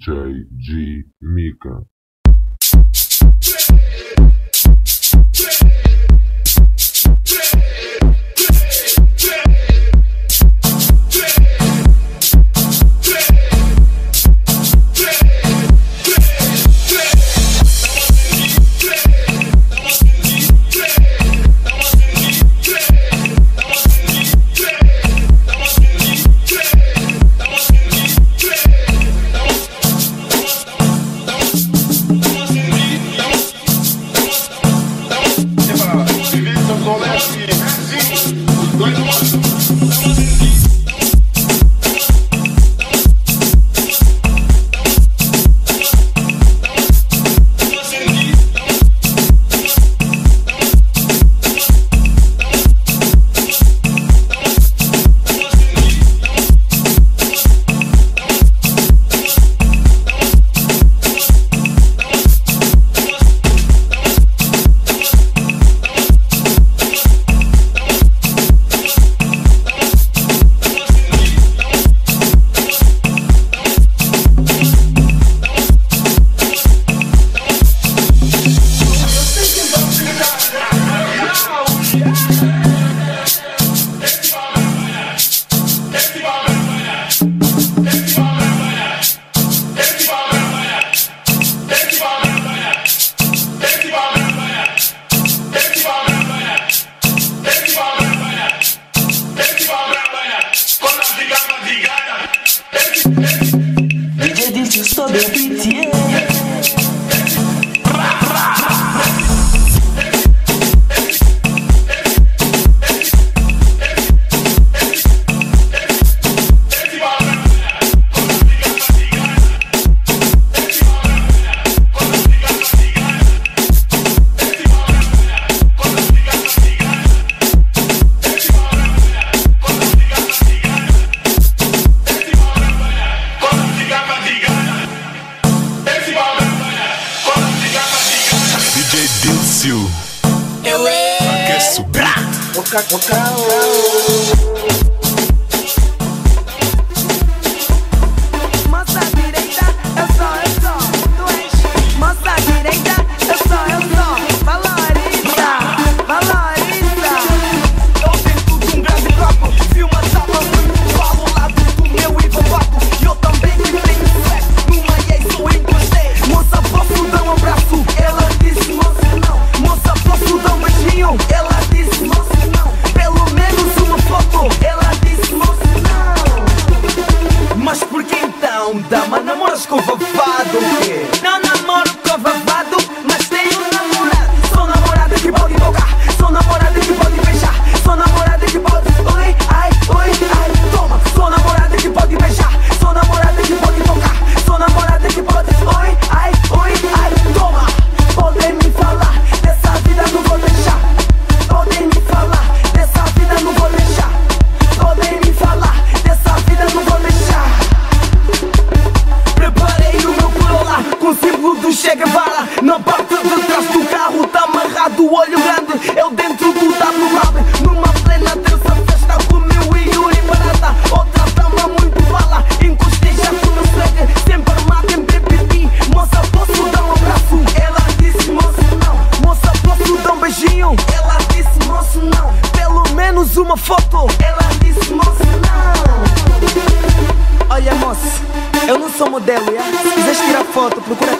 Джай Джи Мика.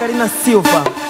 Karina Silva.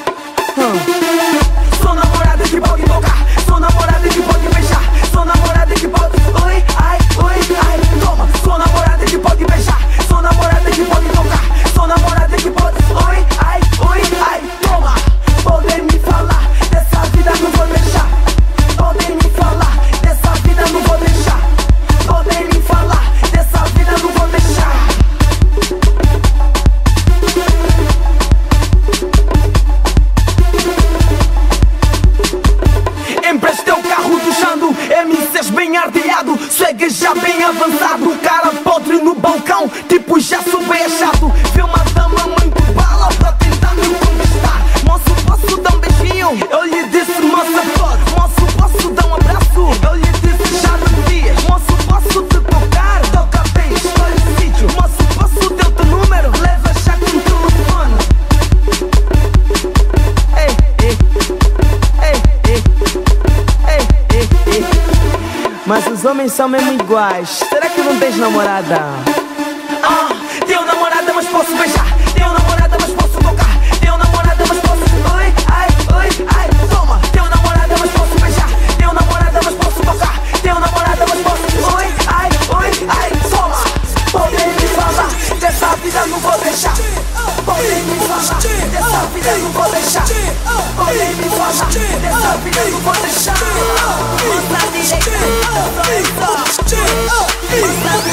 são mesmo iguais. Será que não tens namorada?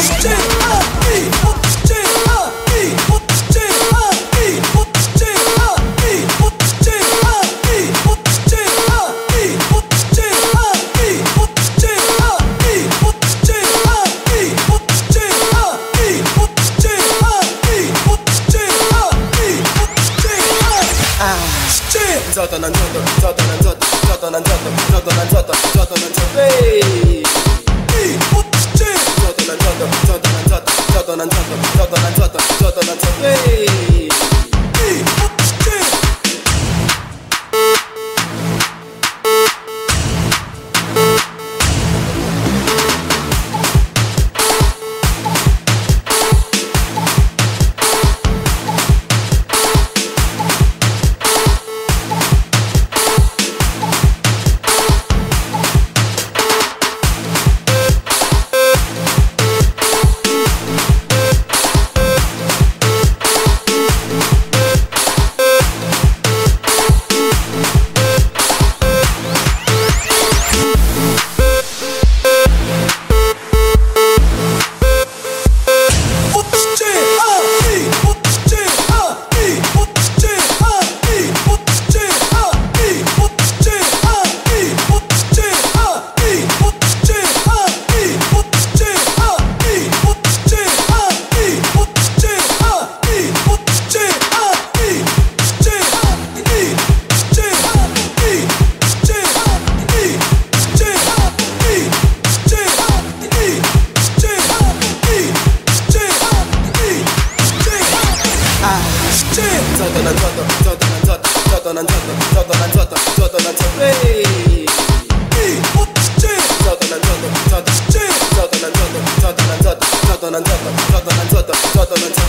Yeah.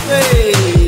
Hey!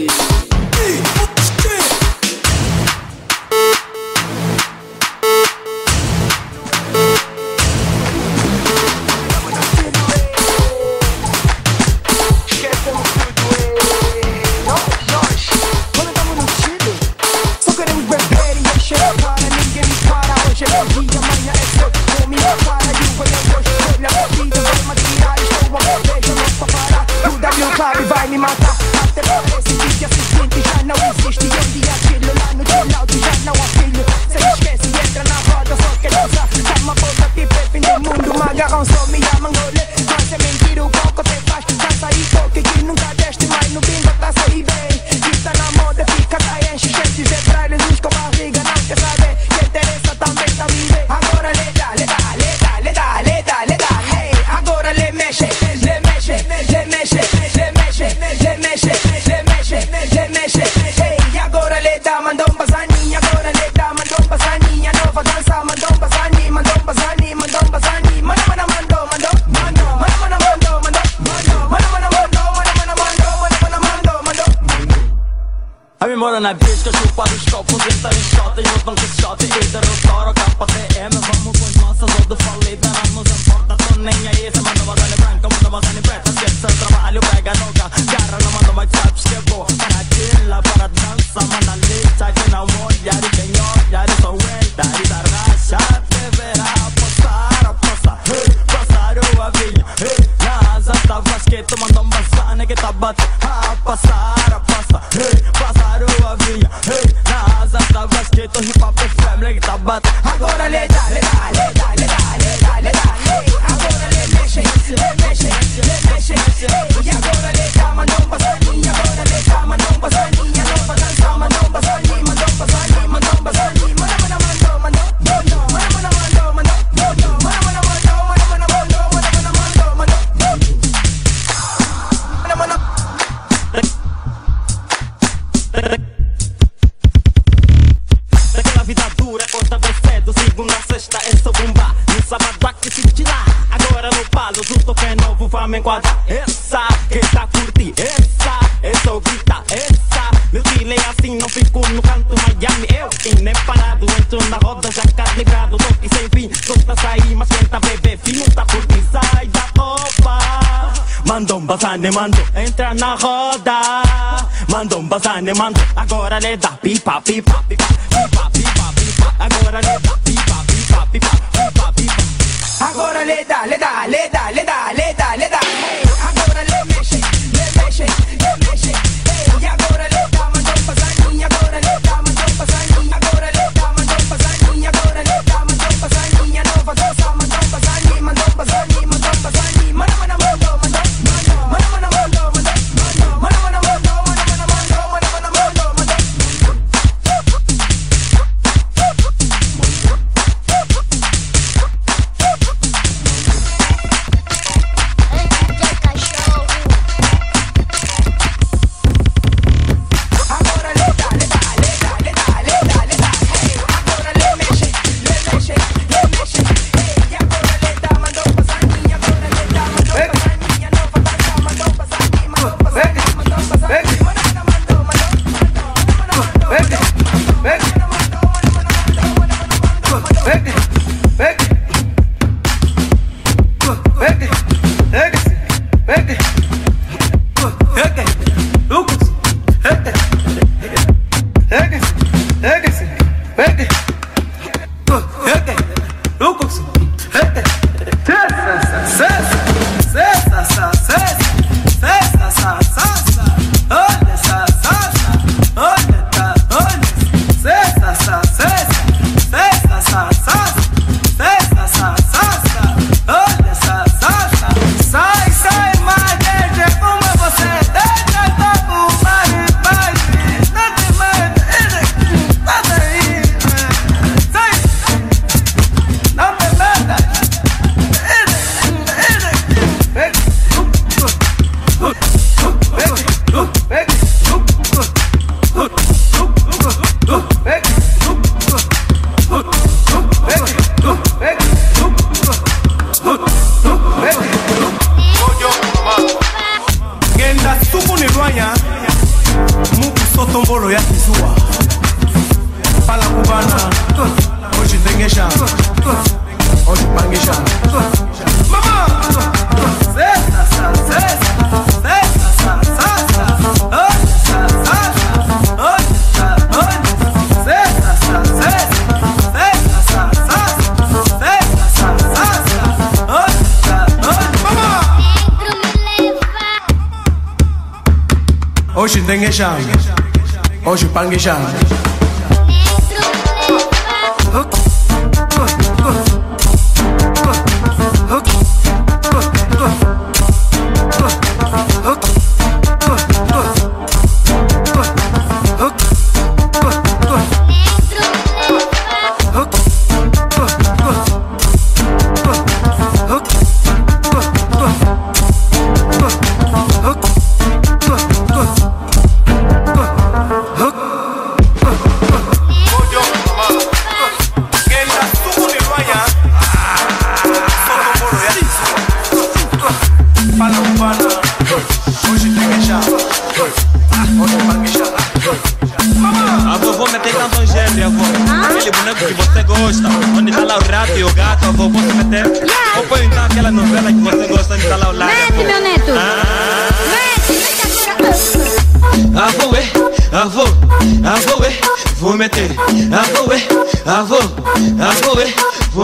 usindengeshamu oshupangeshamu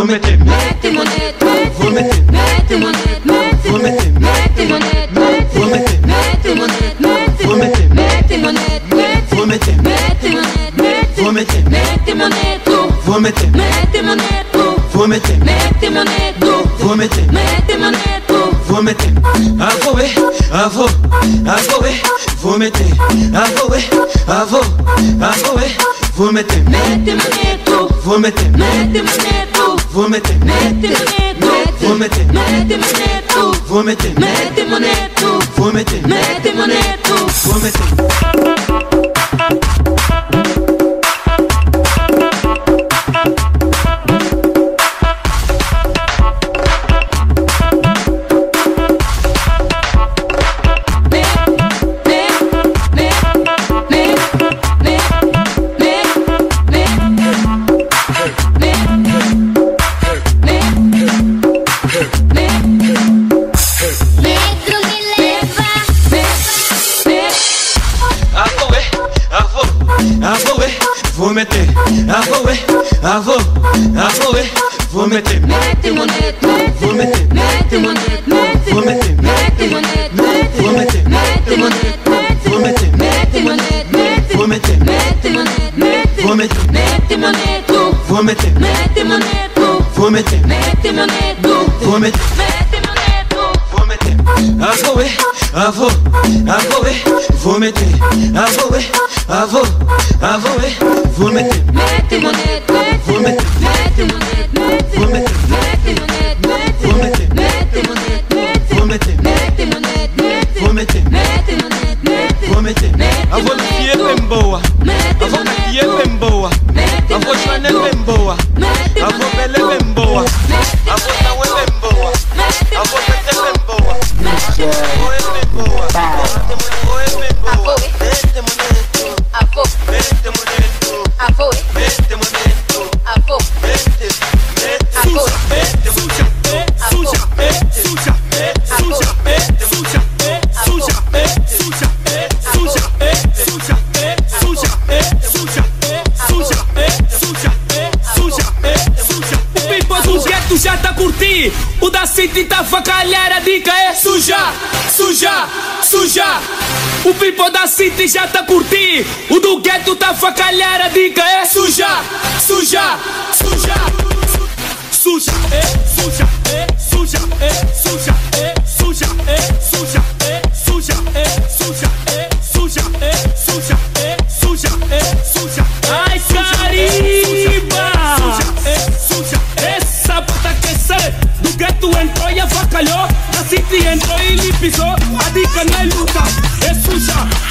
remettez, mettez mon aide, vous mettez mon aide, vous mettez mon aide, vous mettez mon aide, vous mettez mon aide, vous mettez mon aide, vous mettez mon aide, vous mettez mon aide, mettez mon aide, mettez mon aide, avouez, avouez, avouez, vous mettez, avouez, avouez, avouez, vous mettez, mettez mon aide, mettez, mettez mon aide. Vou meter, mete monete, vou meter, mete moneto, vou meter, mete meter, vou meter. Já tá curtir. O da cinta facalhar, a dica é suja, suja, suja. O pipo da city já tá curtir. O do gueto tá facalhar, a dica é suja, suja, suja. Suja, é suja, é suja, é suja, é suja, é suja, é suja, é suja, é suja, é i didn't know kanai luta, esusha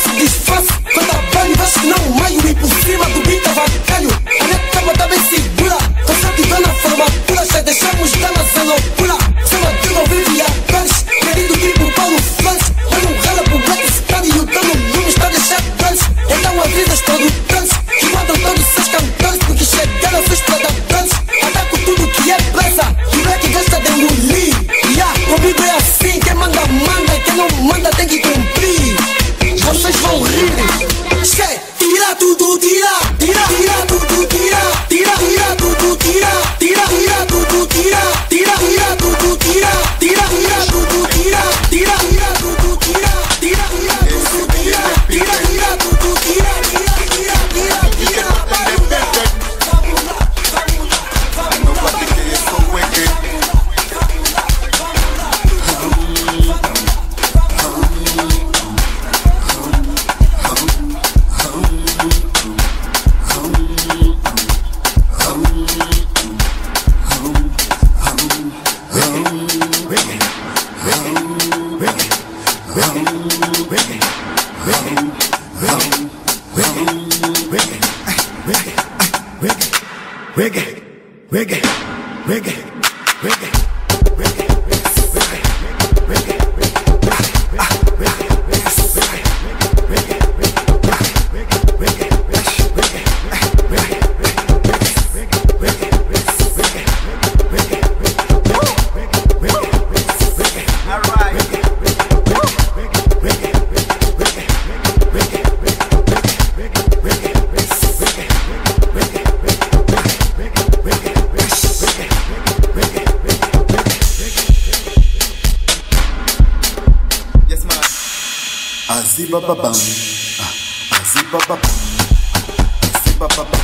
fast, it's fast. Azi ba ba I see ba ah, ba bam. Azi ba ba bam.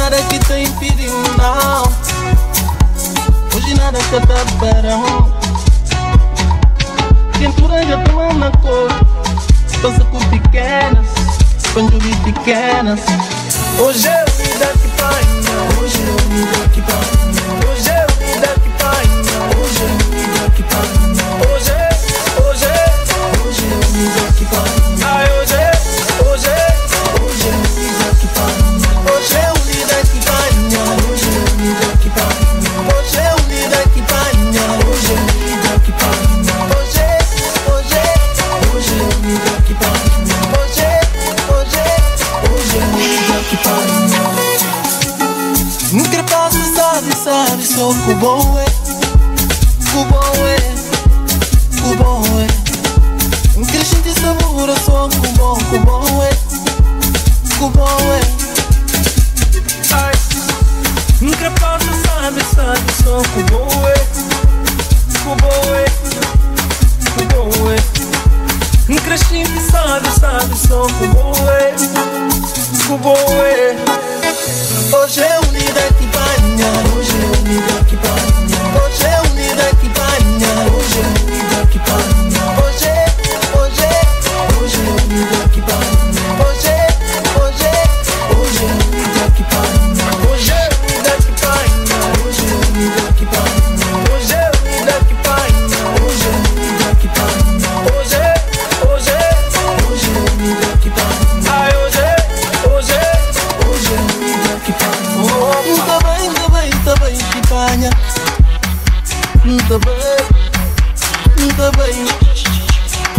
nada que te impediu, não. Hoje nada que te verão Quentura já toma na cor. Passa com pequenas Panjubi pequenas. Hoje é o vida que paina Hoje é o vida que paina Fubowe, fubowe, fubowe Crescente sabor a sua cubo, cubowe, cubowe Nunca passa, sabe, sabe, só cubowe, cubowe, cubowe Crescente sabe, sabe, só cubowe, cubowe Hoje eu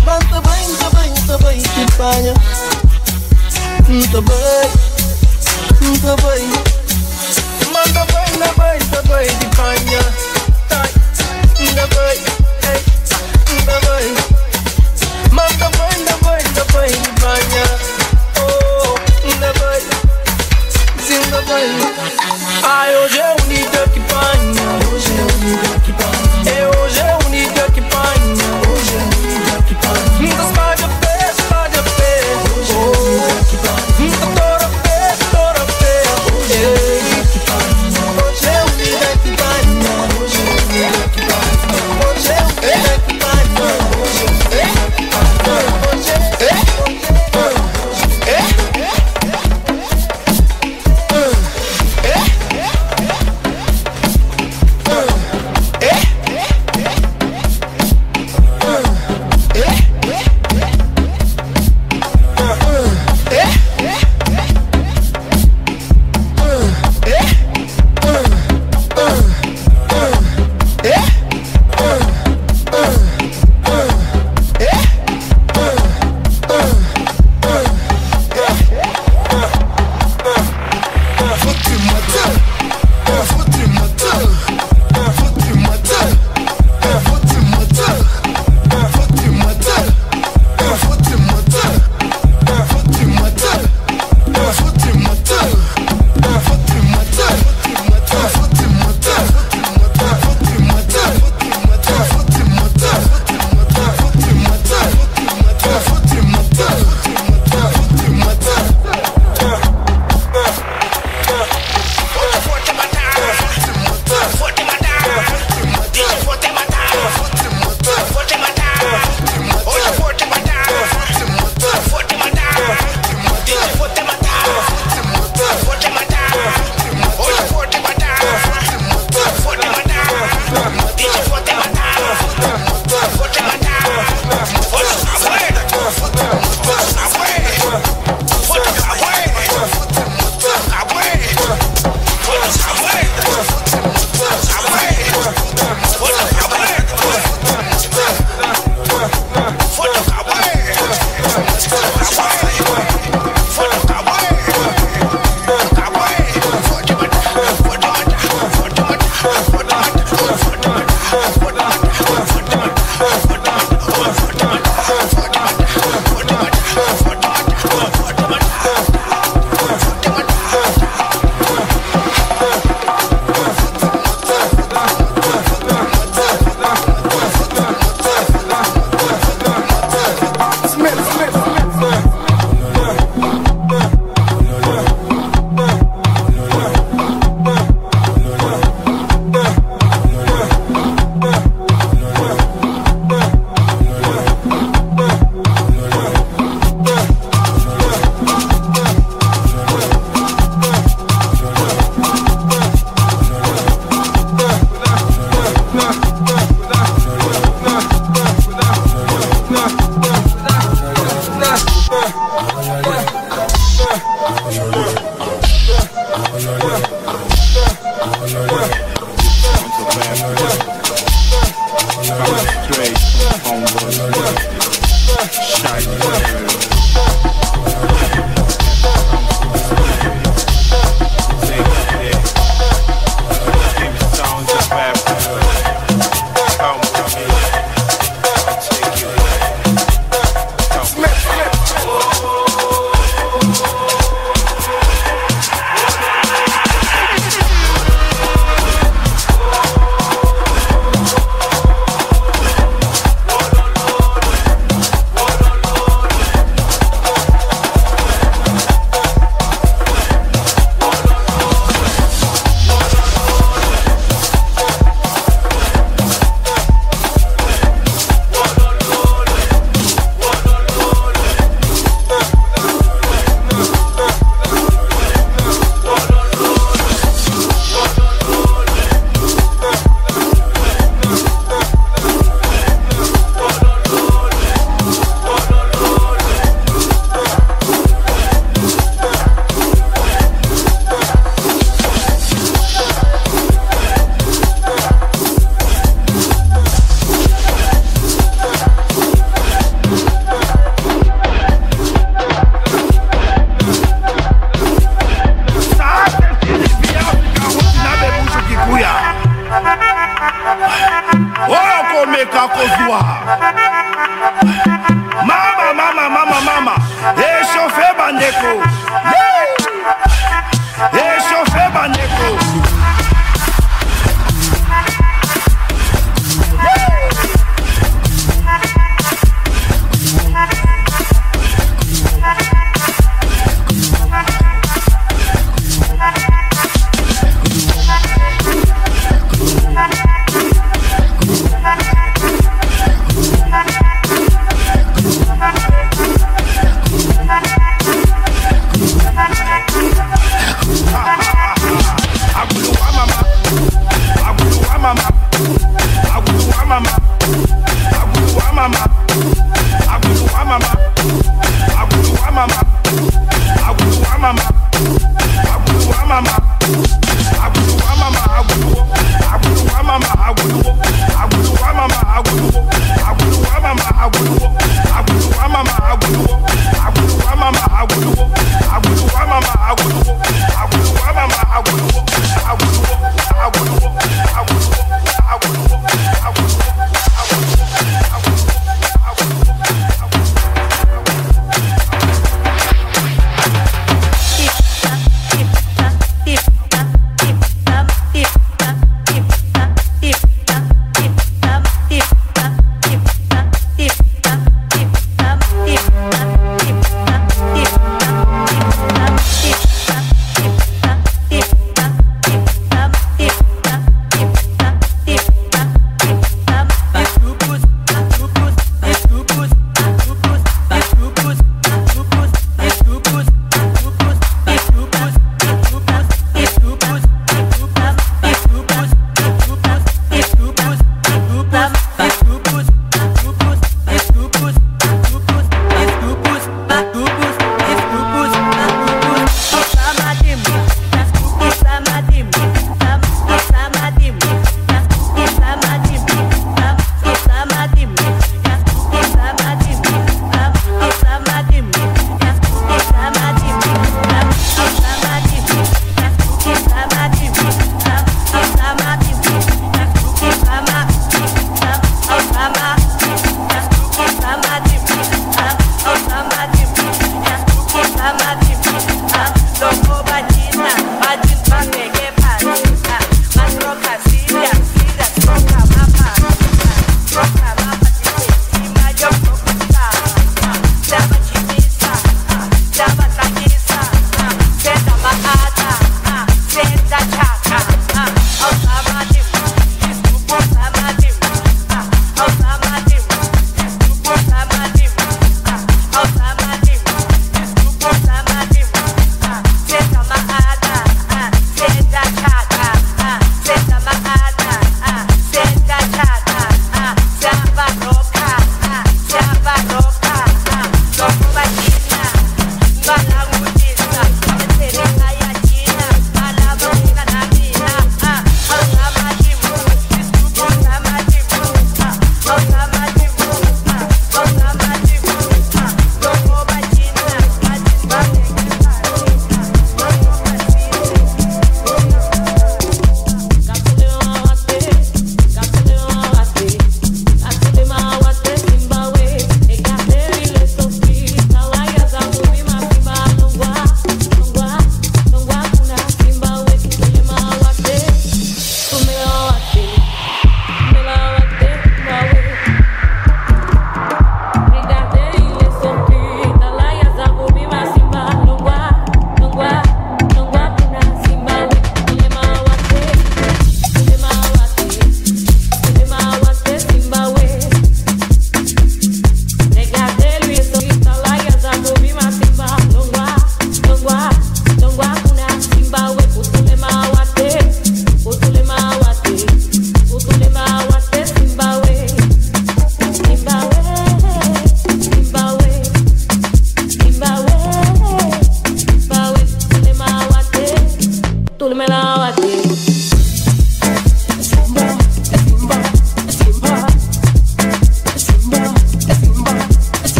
Mtabai, mtabai, mtabai bay, Mtabai, mtabai Mtabai, bay. mtabai bay, Mtabai, bay, Mtabai, bay, mtabai kifanya Oh, mtabai Zingabai Ayo je unite kifanya Shine,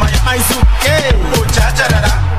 my eyes, okay. Oh, cha-cha-da-da.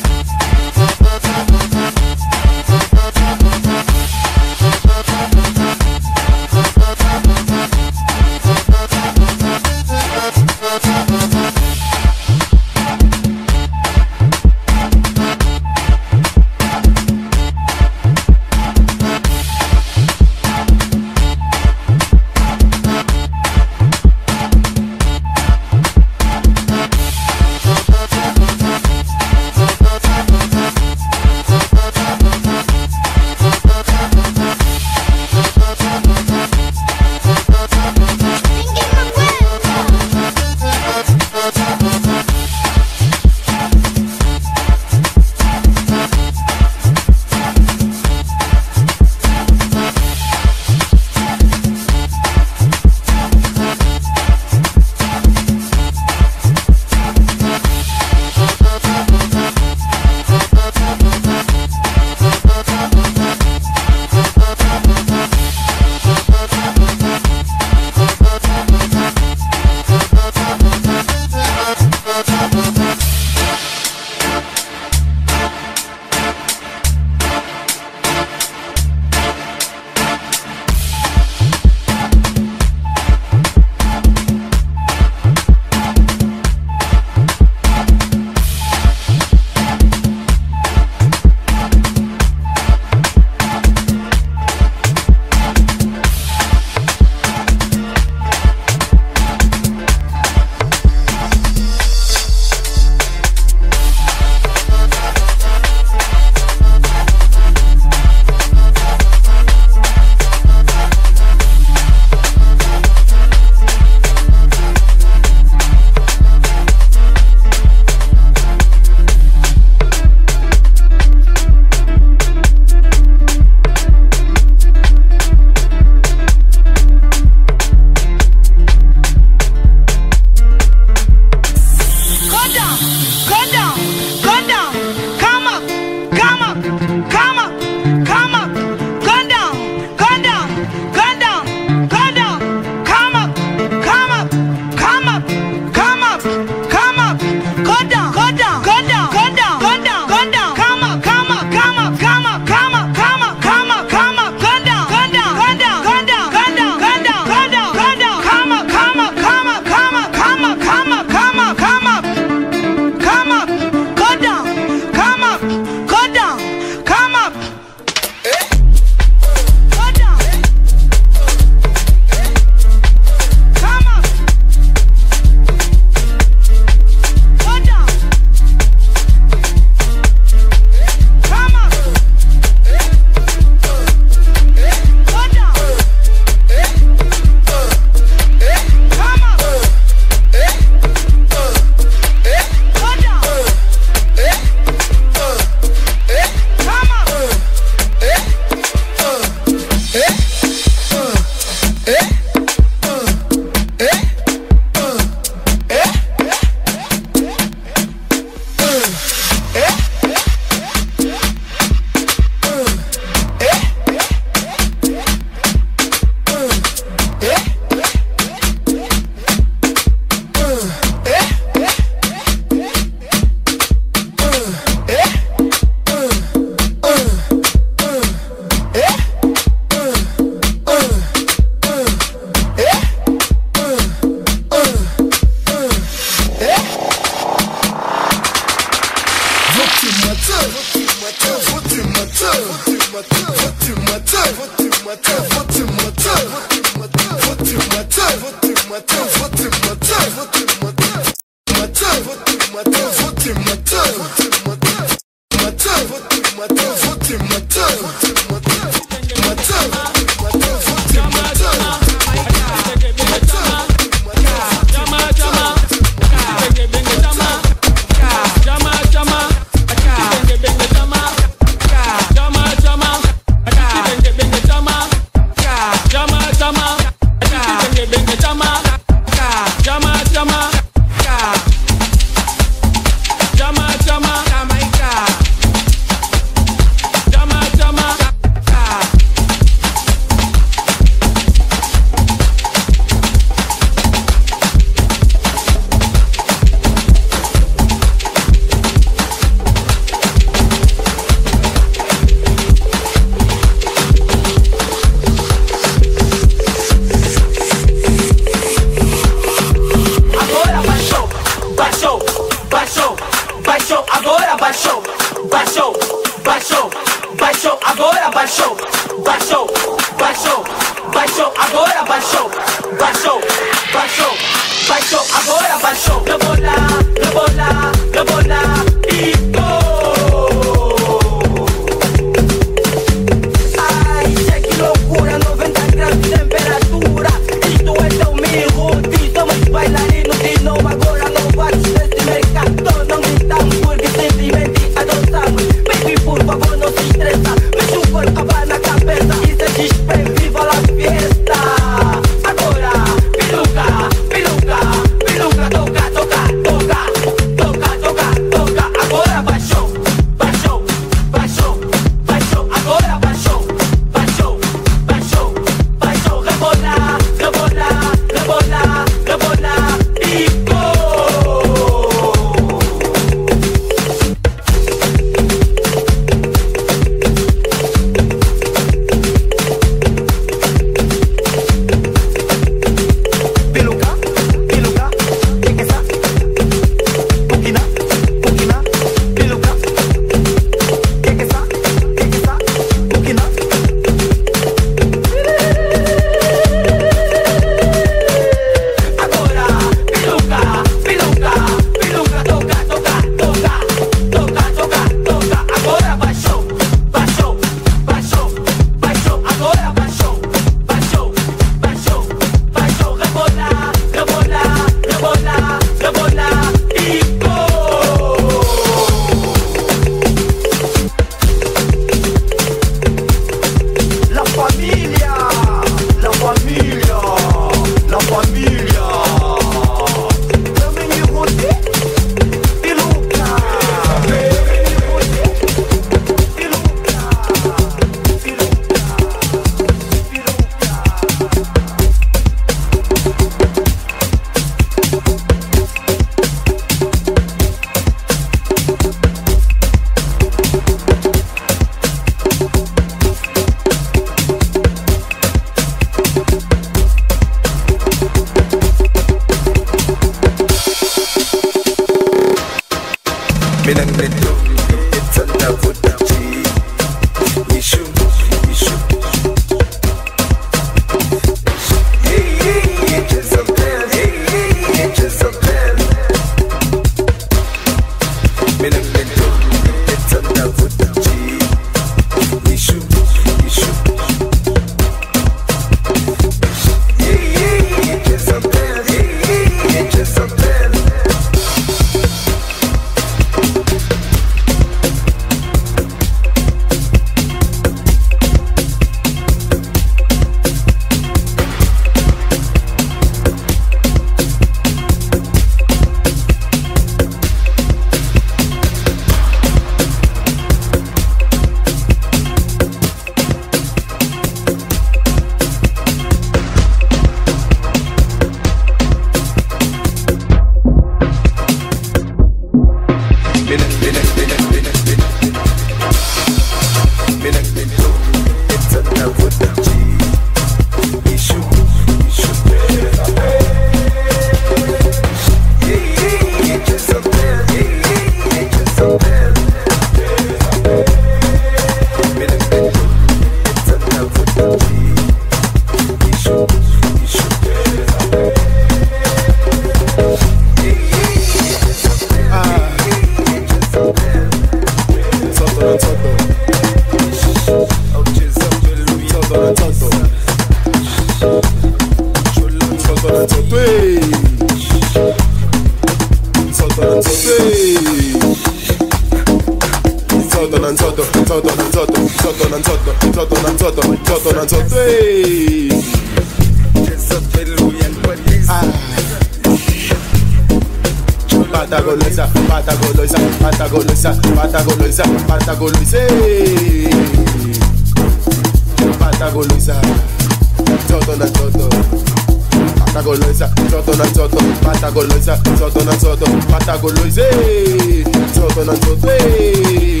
Patagoloisa, Nzoto na Nzoto, Patagoloisa, Nzoto na Nzoto, Patagoloisa. Hey. Nzoto na. Hey.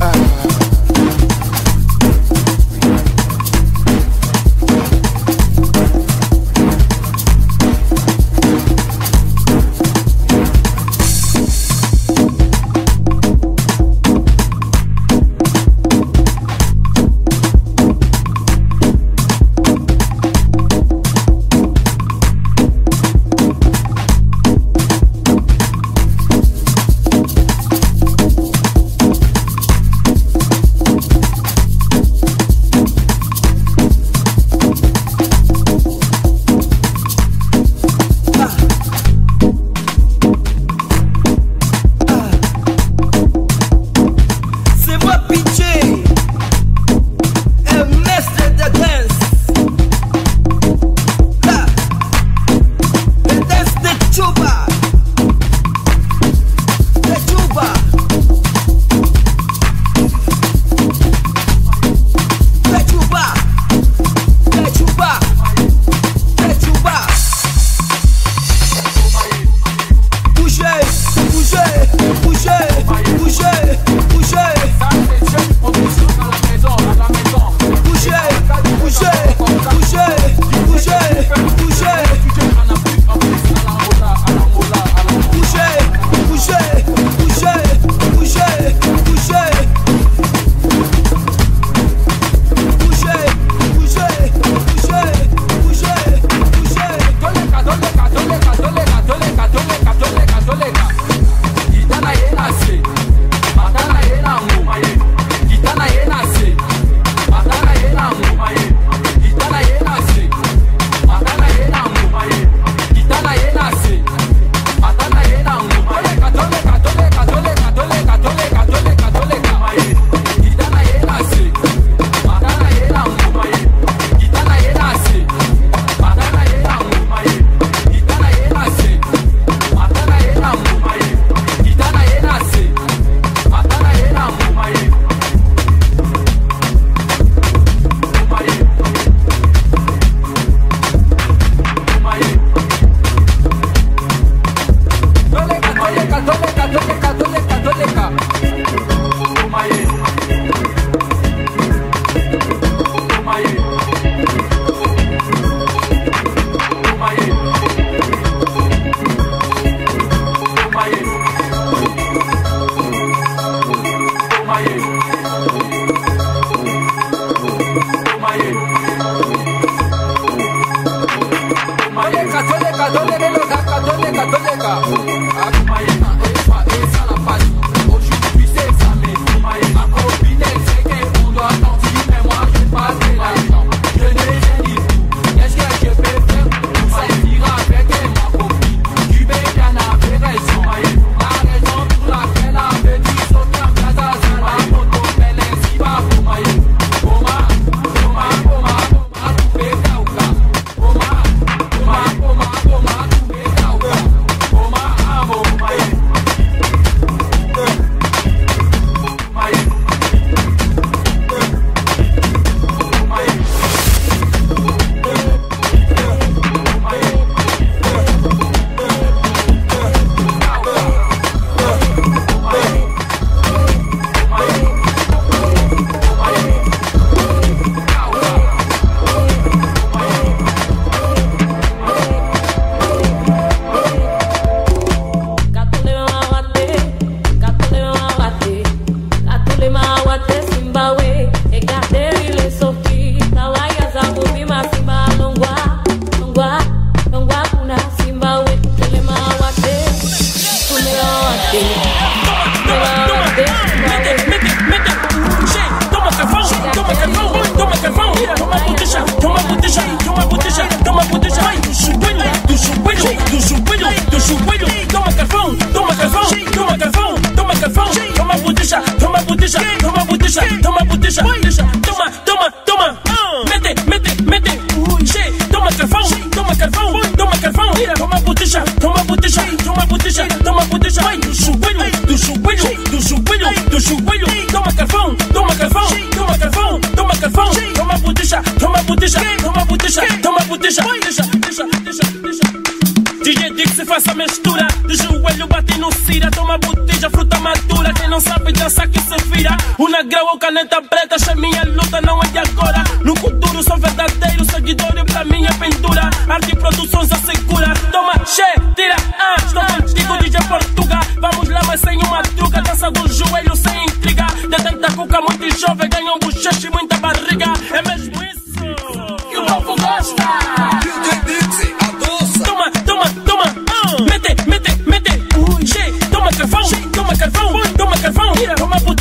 Ah.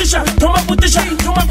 Come up with the shot. Come up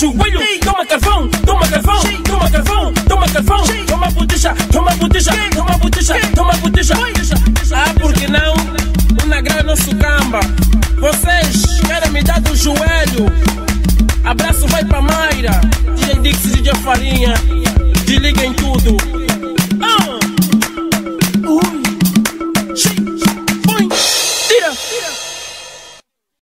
shoot. Where you?